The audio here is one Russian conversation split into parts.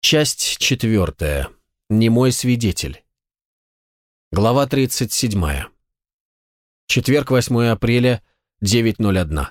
Часть четвертая. Немой свидетель. Глава 37. Четверг, 8 апреля, 9.01.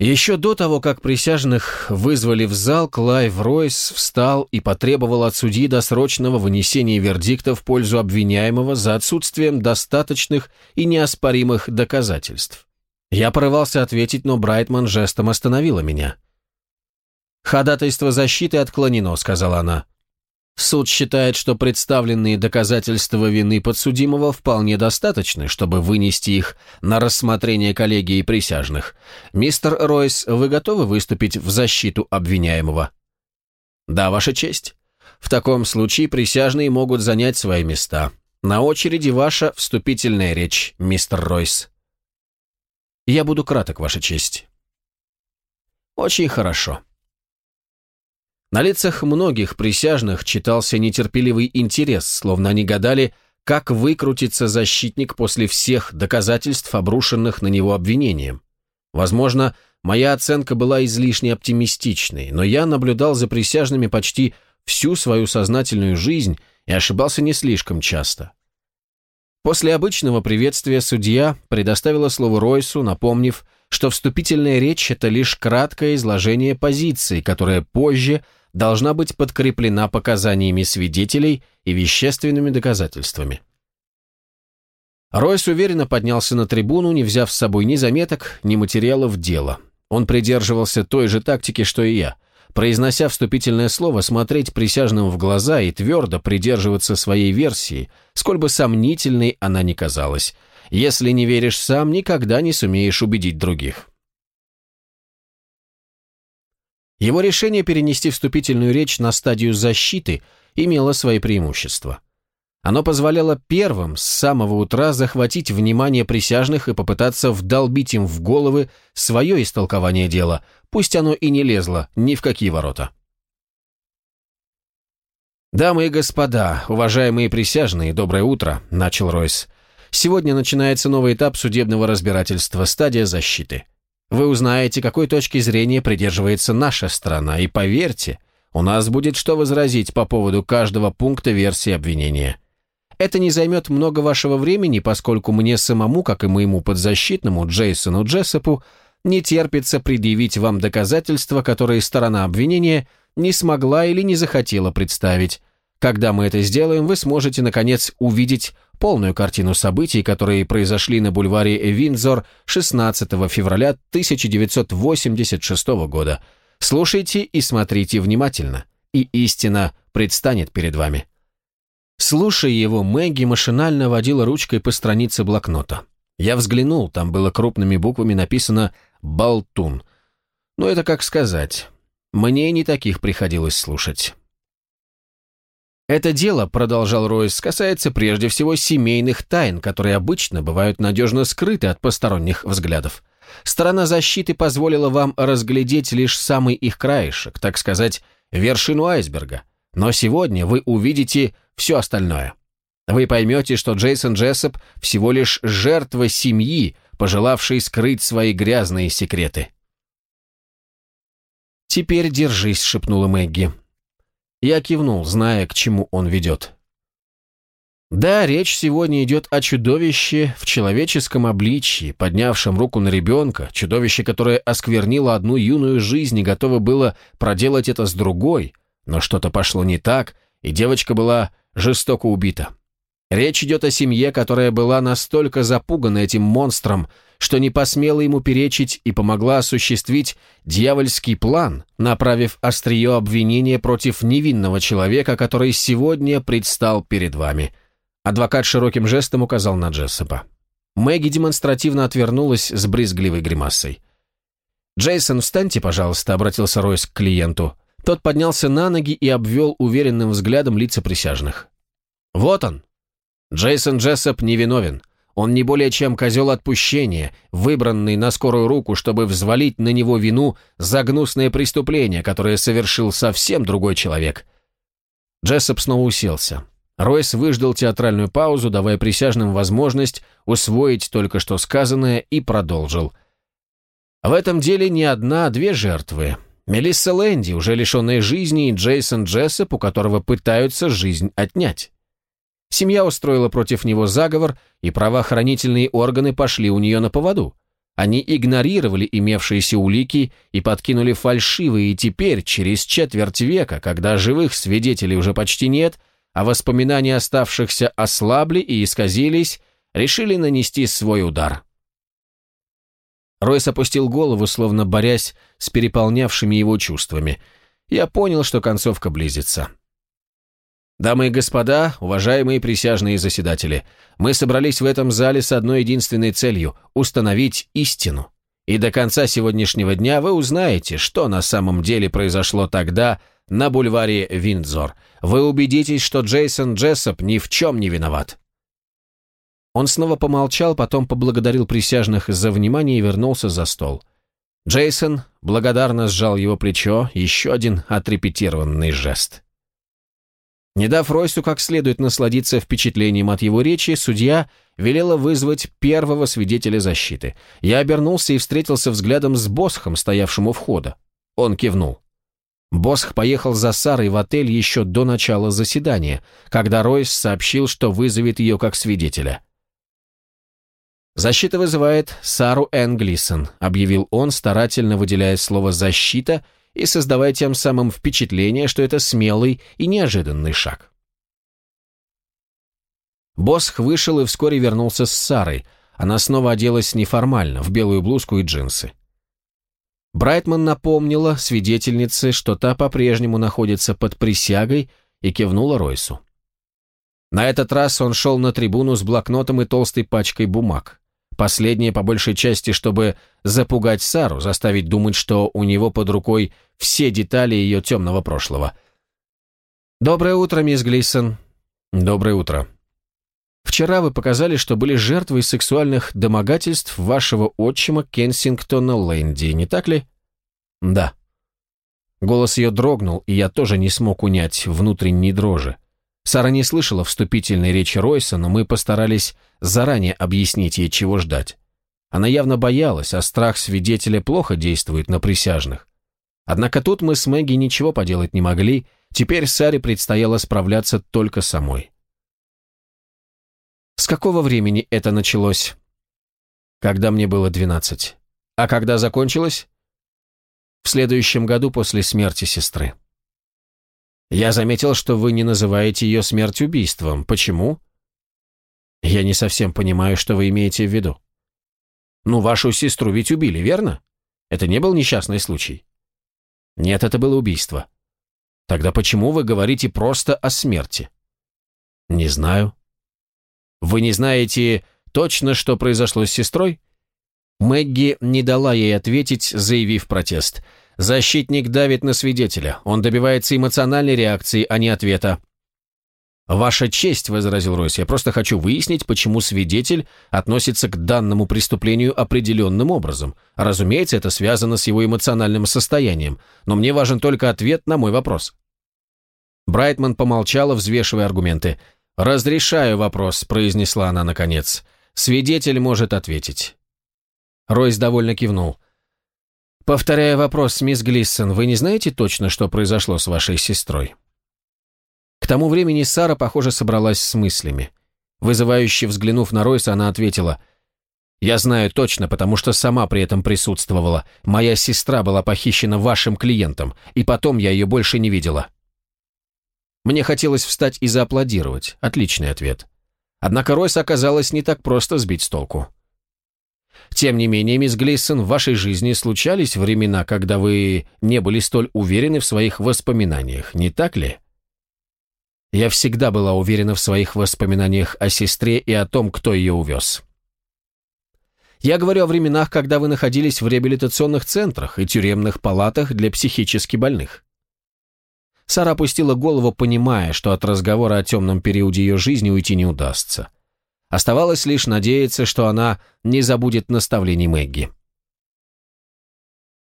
Еще до того, как присяжных вызвали в зал, Клайв Ройс встал и потребовал от судьи досрочного вынесения вердикта в пользу обвиняемого за отсутствием достаточных и неоспоримых доказательств. Я порывался ответить, но Брайтман жестом остановила меня – «Ходатайство защиты отклонено», — сказала она. Суд считает, что представленные доказательства вины подсудимого вполне достаточны, чтобы вынести их на рассмотрение коллегии присяжных. Мистер Ройс, вы готовы выступить в защиту обвиняемого? Да, Ваша честь. В таком случае присяжные могут занять свои места. На очереди ваша вступительная речь, мистер Ройс. Я буду краток, Ваша честь. Очень хорошо. На лицах многих присяжных читался нетерпеливый интерес, словно они гадали, как выкрутится защитник после всех доказательств, обрушенных на него обвинением. Возможно, моя оценка была излишне оптимистичной, но я наблюдал за присяжными почти всю свою сознательную жизнь и ошибался не слишком часто. После обычного приветствия судья предоставила слово Ройсу, напомнив, что вступительная речь – это лишь краткое изложение позиции, которое позже – должна быть подкреплена показаниями свидетелей и вещественными доказательствами. Ройс уверенно поднялся на трибуну, не взяв с собой ни заметок, ни материалов дела. Он придерживался той же тактики, что и я. Произнося вступительное слово, смотреть присяжным в глаза и твердо придерживаться своей версии, сколь бы сомнительной она ни казалась. Если не веришь сам, никогда не сумеешь убедить других. Его решение перенести вступительную речь на стадию защиты имело свои преимущества. Оно позволяло первым с самого утра захватить внимание присяжных и попытаться вдолбить им в головы свое истолкование дела, пусть оно и не лезло ни в какие ворота. «Дамы и господа, уважаемые присяжные, доброе утро», — начал Ройс. «Сегодня начинается новый этап судебного разбирательства, стадия защиты. Вы узнаете, какой точки зрения придерживается наша страна, и поверьте, у нас будет что возразить по поводу каждого пункта версии обвинения. Это не займет много вашего времени, поскольку мне самому, как и моему подзащитному Джейсону Джессопу, не терпится предъявить вам доказательства, которые сторона обвинения не смогла или не захотела представить. Когда мы это сделаем, вы сможете, наконец, увидеть полную картину событий, которые произошли на бульваре Виндзор 16 февраля 1986 года. Слушайте и смотрите внимательно, и истина предстанет перед вами. Слушая его, Мэгги машинально водила ручкой по странице блокнота. Я взглянул, там было крупными буквами написано «Болтун». Но это как сказать. Мне не таких приходилось слушать. Это дело, продолжал Ройс, касается прежде всего семейных тайн, которые обычно бывают надежно скрыты от посторонних взглядов. Сторона защиты позволила вам разглядеть лишь самый их краешек, так сказать, вершину айсберга. Но сегодня вы увидите все остальное. Вы поймете, что Джейсон Джессоп всего лишь жертва семьи, пожелавшей скрыть свои грязные секреты. «Теперь держись», — шепнула Мэгги. Я кивнул, зная, к чему он ведет. Да, речь сегодня идет о чудовище в человеческом обличье, поднявшем руку на ребенка, чудовище, которое осквернило одну юную жизнь и готово было проделать это с другой, но что-то пошло не так, и девочка была жестоко убита. Речь идет о семье, которая была настолько запугана этим монстром, что не посмела ему перечить и помогла осуществить дьявольский план, направив острие обвинения против невинного человека, который сегодня предстал перед вами. Адвокат широким жестом указал на Джессопа. Мэгги демонстративно отвернулась с брезгливой гримасой. «Джейсон, встаньте, пожалуйста», — обратился Ройс к клиенту. Тот поднялся на ноги и обвел уверенным взглядом лица присяжных. «Вот он!» Джейсон Джессоп невиновен. Он не более чем козел отпущения, выбранный на скорую руку, чтобы взвалить на него вину за гнусное преступление, которое совершил совсем другой человек. Джессоп снова уселся. Ройс выждал театральную паузу, давая присяжным возможность усвоить только что сказанное, и продолжил. В этом деле не одна, а две жертвы. Мелисса Лэнди, уже лишенная жизни, и Джейсон Джессоп, у которого пытаются жизнь отнять. Семья устроила против него заговор, и правоохранительные органы пошли у нее на поводу. Они игнорировали имевшиеся улики и подкинули фальшивые, и теперь, через четверть века, когда живых свидетелей уже почти нет, а воспоминания оставшихся ослабли и исказились, решили нанести свой удар. Ройс опустил голову, словно борясь с переполнявшими его чувствами. Я понял, что концовка близится. Дамы и господа, уважаемые присяжные заседатели, мы собрались в этом зале с одной единственной целью – установить истину. И до конца сегодняшнего дня вы узнаете, что на самом деле произошло тогда на бульваре Виндзор. Вы убедитесь, что Джейсон Джессоп ни в чем не виноват. Он снова помолчал, потом поблагодарил присяжных за внимание и вернулся за стол. Джейсон благодарно сжал его плечо, еще один отрепетированный жест. Не дав Ройсу как следует насладиться впечатлением от его речи, судья велела вызвать первого свидетеля защиты. Я обернулся и встретился взглядом с Босхом, стоявшим у входа. Он кивнул. Босх поехал за Сарой в отель еще до начала заседания, когда Ройс сообщил, что вызовет ее как свидетеля. «Защита вызывает Сару Энн Глисон», — объявил он, старательно выделяя слово «защита» и создавая тем самым впечатление, что это смелый и неожиданный шаг. Босх вышел и вскоре вернулся с Сарой. Она снова оделась неформально, в белую блузку и джинсы. Брайтман напомнила свидетельнице, что та по-прежнему находится под присягой, и кивнула Ройсу. На этот раз он шел на трибуну с блокнотом и толстой пачкой бумаг. Последнее по большей части, чтобы запугать Сару, заставить думать, что у него под рукой все детали ее темного прошлого. «Доброе утро, мисс Глисон». «Доброе утро». «Вчера вы показали, что были жертвой сексуальных домогательств вашего отчима Кенсингтона Лэнди, не так ли?» «Да». Голос ее дрогнул, и я тоже не смог унять внутренней дрожи. Сара не слышала вступительной речи Ройса, но мы постарались заранее объяснить ей, чего ждать. Она явно боялась, а страх свидетеля плохо действует на присяжных. Однако тут мы с Мэгги ничего поделать не могли, теперь Саре предстояло справляться только самой. С какого времени это началось? Когда мне было двенадцать. А когда закончилось? В следующем году после смерти сестры. Я заметил, что вы не называете ее смерть убийством. Почему? Я не совсем понимаю, что вы имеете в виду. Ну, вашу сестру ведь убили, верно? Это не был несчастный случай? Нет, это было убийство. Тогда почему вы говорите просто о смерти? Не знаю. Вы не знаете точно, что произошло с сестрой? Мэгги не дала ей ответить, заявив протест – Защитник давит на свидетеля. Он добивается эмоциональной реакции, а не ответа. «Ваша честь», — возразил Ройс, — «я просто хочу выяснить, почему свидетель относится к данному преступлению определенным образом. Разумеется, это связано с его эмоциональным состоянием, но мне важен только ответ на мой вопрос». Брайтман помолчала, взвешивая аргументы. «Разрешаю вопрос», — произнесла она наконец. «Свидетель может ответить». Ройс довольно кивнул. Повторяя вопрос, мисс Глиссон, вы не знаете точно, что произошло с вашей сестрой? К тому времени Сара, похоже, собралась с мыслями. Вызывающе взглянув на Ройса, она ответила, «Я знаю точно, потому что сама при этом присутствовала. Моя сестра была похищена вашим клиентом, и потом я ее больше не видела». Мне хотелось встать и зааплодировать. Отличный ответ. Однако Ройс оказалось не так просто сбить с толку. Тем не менее, мисс Глейсон, в вашей жизни случались времена, когда вы не были столь уверены в своих воспоминаниях, не так ли? Я всегда была уверена в своих воспоминаниях о сестре и о том, кто ее увез. Я говорю о временах, когда вы находились в реабилитационных центрах и тюремных палатах для психически больных. Сара опустила голову, понимая, что от разговора о темном периоде ее жизни уйти не удастся. Оставалось лишь надеяться, что она не забудет наставлений Мэгги.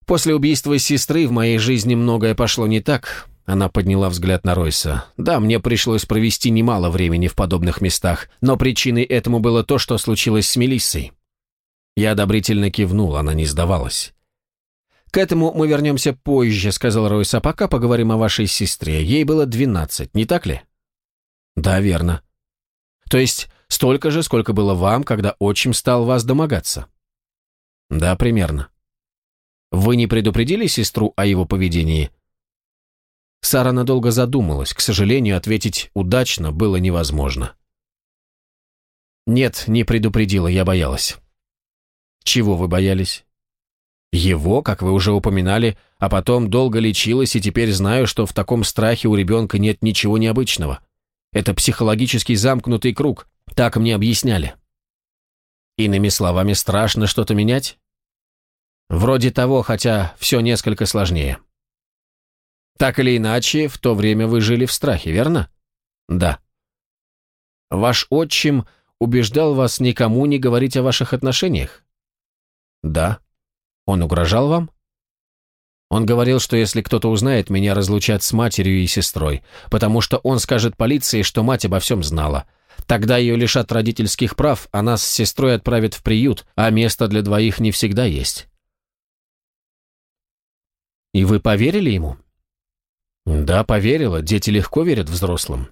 После убийства сестры в моей жизни многое пошло не так. Она подняла взгляд на Ройса. Да, мне пришлось провести немало времени в подобных местах, но причиной этому было то, что случилось с Мелиссой. Я одобрительно кивнул, она не сдавалась. «К этому мы вернемся позже», — сказал Ройс, «а пока поговорим о вашей сестре. Ей было двенадцать, не так ли?» «Да, верно». «То есть столько же, сколько было вам, когда отчим стал вас домогаться?» «Да, примерно». «Вы не предупредили сестру о его поведении?» Сара надолго задумалась. К сожалению, ответить удачно было невозможно. «Нет, не предупредила, я боялась». «Чего вы боялись?» Его, как вы уже упоминали, а потом долго лечилась, и теперь знаю, что в таком страхе у ребенка нет ничего необычного. Это психологический замкнутый круг, так мне объясняли. Иными словами, страшно что-то менять? Вроде того, хотя все несколько сложнее. Так или иначе, в то время вы жили в страхе, верно? Да. Ваш отчим убеждал вас никому не говорить о ваших отношениях? Да. Он угрожал вам? Он говорил, что если кто-то узнает, меня разлучат с матерью и сестрой, потому что он скажет полиции, что мать обо всем знала. Тогда ее лишат родительских прав, а нас с сестрой отправят в приют, а место для двоих не всегда есть. И вы поверили ему? Да, поверила. Дети легко верят взрослым.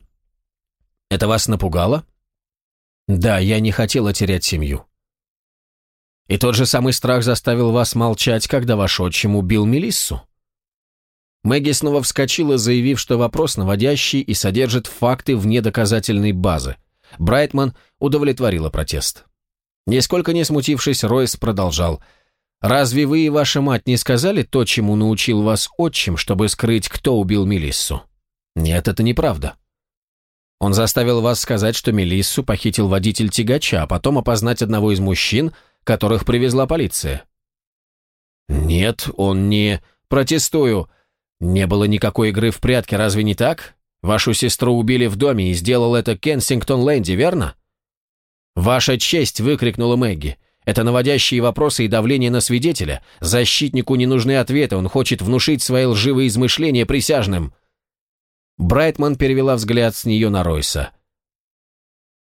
Это вас напугало? Да, я не хотела терять семью. И тот же самый страх заставил вас молчать, когда ваш отчим убил Мелиссу? Мэгги снова вскочила, заявив, что вопрос наводящий и содержит факты вне доказательной базы. Брайтман удовлетворила протест. Нисколько не смутившись, Ройс продолжал. «Разве вы и ваша мать не сказали то, чему научил вас отчим, чтобы скрыть, кто убил Мелиссу?» «Нет, это неправда». Он заставил вас сказать, что Мелиссу похитил водитель тягача, а потом опознать одного из мужчин – которых привезла полиция. Нет, он не... Протестую. Не было никакой игры в прятки, разве не так? Вашу сестру убили в доме и сделал это Кенсингтон-Лэнди, верно? «Ваша честь!» — выкрикнула Мэгги. «Это наводящие вопросы и давление на свидетеля. Защитнику не нужны ответы, он хочет внушить свои лживые измышления присяжным». Брайтман перевела взгляд с нее на Ройса.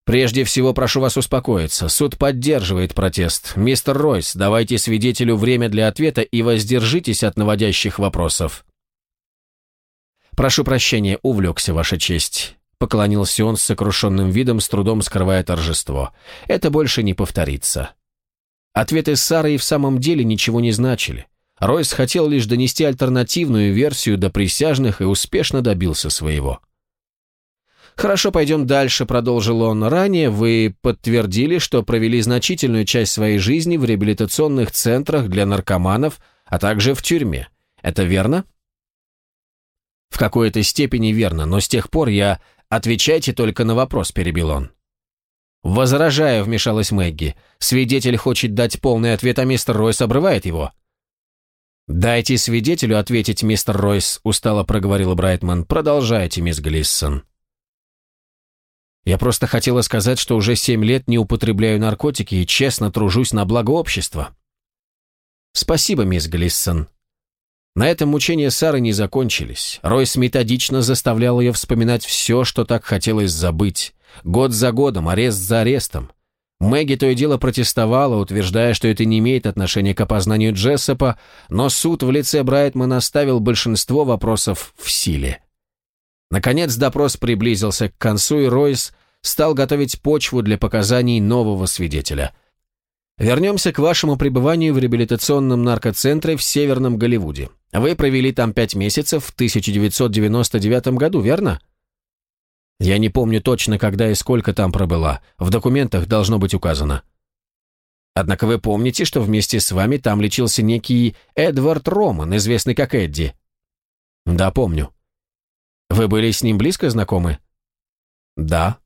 Прежде всего, прошу вас успокоиться. Суд поддерживает протест. Мистер Ройс, давайте свидетелю время для ответа и воздержитесь от наводящих вопросов. Прошу прощения, увлекся, Ваша честь. Поклонился он с сокрушенным видом, с трудом скрывая торжество. Это больше не повторится. Ответы Сары и в самом деле ничего не значили. Ройс хотел лишь донести альтернативную версию до присяжных и успешно добился своего. «Хорошо, пойдем дальше», — продолжил он. «Ранее вы подтвердили, что провели значительную часть своей жизни в реабилитационных центрах для наркоманов, а также в тюрьме. Это верно?» «В какой-то степени верно, но с тех пор я...» «Отвечайте только на вопрос», — перебил он. «Возражаю», — вмешалась Мэгги. «Свидетель хочет дать полный ответ, а мистер Ройс обрывает его». «Дайте свидетелю ответить, мистер Ройс», — устало проговорил Брайтман. «Продолжайте, мисс Глиссон». Я просто хотела сказать, что уже семь лет не употребляю наркотики и честно тружусь на благо общества. Спасибо, мисс Глиссон. На этом мучения Сары не закончились. Ройс методично заставлял ее вспоминать все, что так хотелось забыть. Год за годом, арест за арестом. Мэгги то и дело протестовала, утверждая, что это не имеет отношения к опознанию Джессопа, но суд в лице Брайтмана оставил большинство вопросов в силе. Наконец допрос приблизился к концу, и Ройс стал готовить почву для показаний нового свидетеля. Вернемся к вашему пребыванию в реабилитационном наркоцентре в Северном Голливуде. Вы провели там пять месяцев в 1999 году, верно? Я не помню точно, когда и сколько там пробыла. В документах должно быть указано. Однако вы помните, что вместе с вами там лечился некий Эдвард Роман, известный как Эдди? Да, помню. Вы были с ним близко знакомы? Да.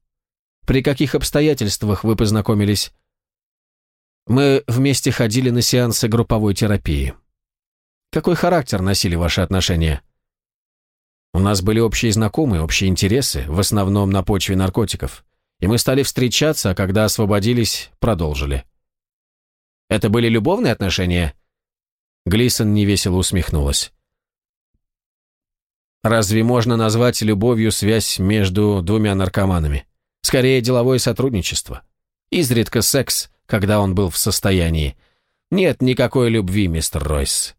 При каких обстоятельствах вы познакомились? Мы вместе ходили на сеансы групповой терапии. Какой характер носили ваши отношения? У нас были общие знакомые, общие интересы, в основном на почве наркотиков. И мы стали встречаться, а когда освободились, продолжили. Это были любовные отношения? Глисон невесело усмехнулась. Разве можно назвать любовью связь между двумя наркоманами? Скорее, деловое сотрудничество. Изредка секс, когда он был в состоянии. Нет никакой любви, мистер Ройс.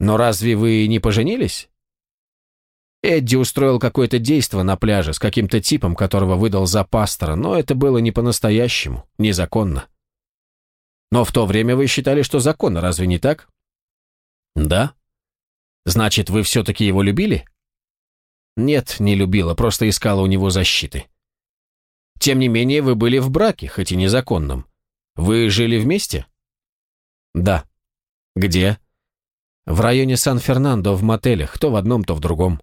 Но разве вы не поженились? Эдди устроил какое-то действо на пляже с каким-то типом, которого выдал за пастора, но это было не по-настоящему, незаконно. Но в то время вы считали, что законно, разве не так? Да. Значит, вы все-таки его любили? Нет, не любила, просто искала у него защиты. Тем не менее, вы были в браке, хоть и незаконном. Вы жили вместе? Да. Где? В районе Сан-Фернандо, в мотелях, то в одном, то в другом.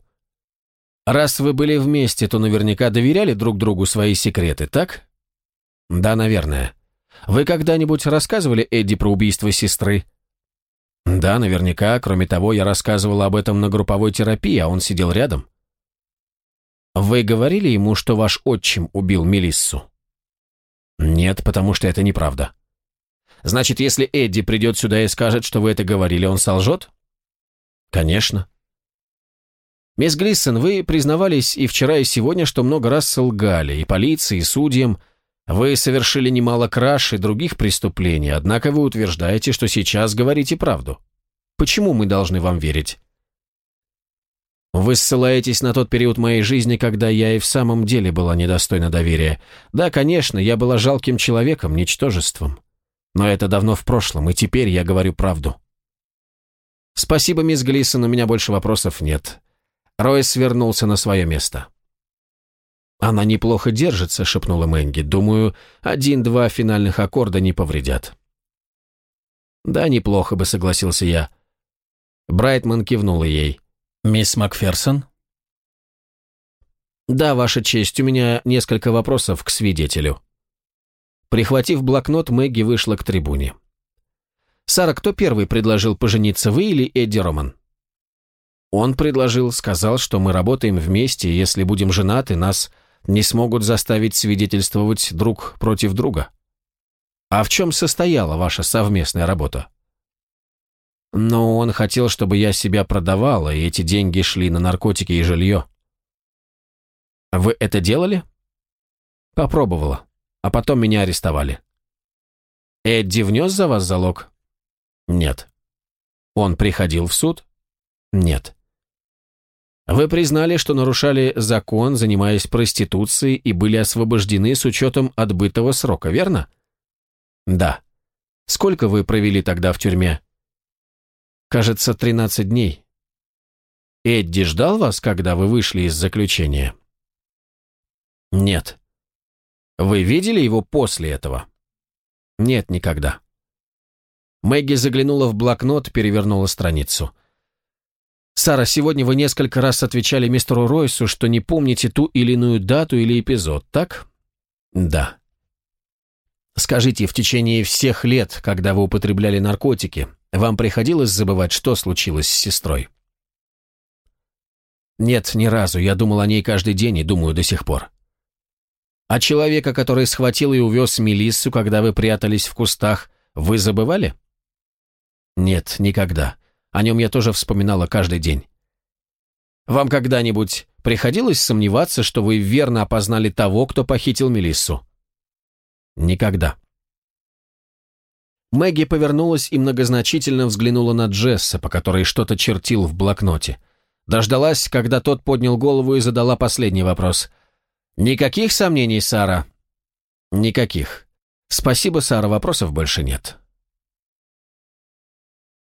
Раз вы были вместе, то наверняка доверяли друг другу свои секреты, так? Да, наверное. Вы когда-нибудь рассказывали Эдди про убийство сестры? Да, наверняка. Кроме того, я рассказывал об этом на групповой терапии, а он сидел рядом. Вы говорили ему, что ваш отчим убил Мелиссу? Нет, потому что это неправда. Значит, если Эдди придет сюда и скажет, что вы это говорили, он солжет? Конечно. Мисс Глиссон, вы признавались и вчера, и сегодня, что много раз солгали, и полиции, и судьям. Вы совершили немало краж и других преступлений, однако вы утверждаете, что сейчас говорите правду. Почему мы должны вам верить? Вы ссылаетесь на тот период моей жизни, когда я и в самом деле была недостойна доверия. Да, конечно, я была жалким человеком, ничтожеством. Но это давно в прошлом, и теперь я говорю правду. Спасибо, мисс Глисон, у меня больше вопросов нет. Ройс вернулся на свое место. «Она неплохо держится», — шепнула Мэнги. «Думаю, один-два финальных аккорда не повредят». «Да, неплохо бы», — согласился я. Брайтман кивнула ей. «Мисс Макферсон?» «Да, Ваша честь, у меня несколько вопросов к свидетелю». Прихватив блокнот, Мэгги вышла к трибуне. «Сара, кто первый предложил пожениться, вы или Эдди Роман?» Он предложил, сказал, что мы работаем вместе, и если будем женаты, нас не смогут заставить свидетельствовать друг против друга. А в чем состояла ваша совместная работа? Но он хотел, чтобы я себя продавала, и эти деньги шли на наркотики и жилье. Вы это делали? Попробовала, а потом меня арестовали. Эдди внес за вас залог? Нет. Он приходил в суд? Нет. Вы признали, что нарушали закон, занимаясь проституцией, и были освобождены с учетом отбытого срока, верно? Да. Сколько вы провели тогда в тюрьме? Кажется, 13 дней. Эдди ждал вас, когда вы вышли из заключения? Нет. Вы видели его после этого? Нет, никогда. Мэгги заглянула в блокнот, перевернула страницу. «Сара, сегодня вы несколько раз отвечали мистеру Ройсу, что не помните ту или иную дату или эпизод, так?» «Да». «Скажите, в течение всех лет, когда вы употребляли наркотики, вам приходилось забывать, что случилось с сестрой?» «Нет, ни разу. Я думал о ней каждый день и думаю до сих пор». «А человека, который схватил и увез Мелиссу, когда вы прятались в кустах, вы забывали?» «Нет, никогда. О нем я тоже вспоминала каждый день. Вам когда-нибудь приходилось сомневаться, что вы верно опознали того, кто похитил Мелиссу? Никогда. Мэгги повернулась и многозначительно взглянула на Джесса, по которой что-то чертил в блокноте. Дождалась, когда тот поднял голову и задала последний вопрос. «Никаких сомнений, Сара?» «Никаких. Спасибо, Сара, вопросов больше нет».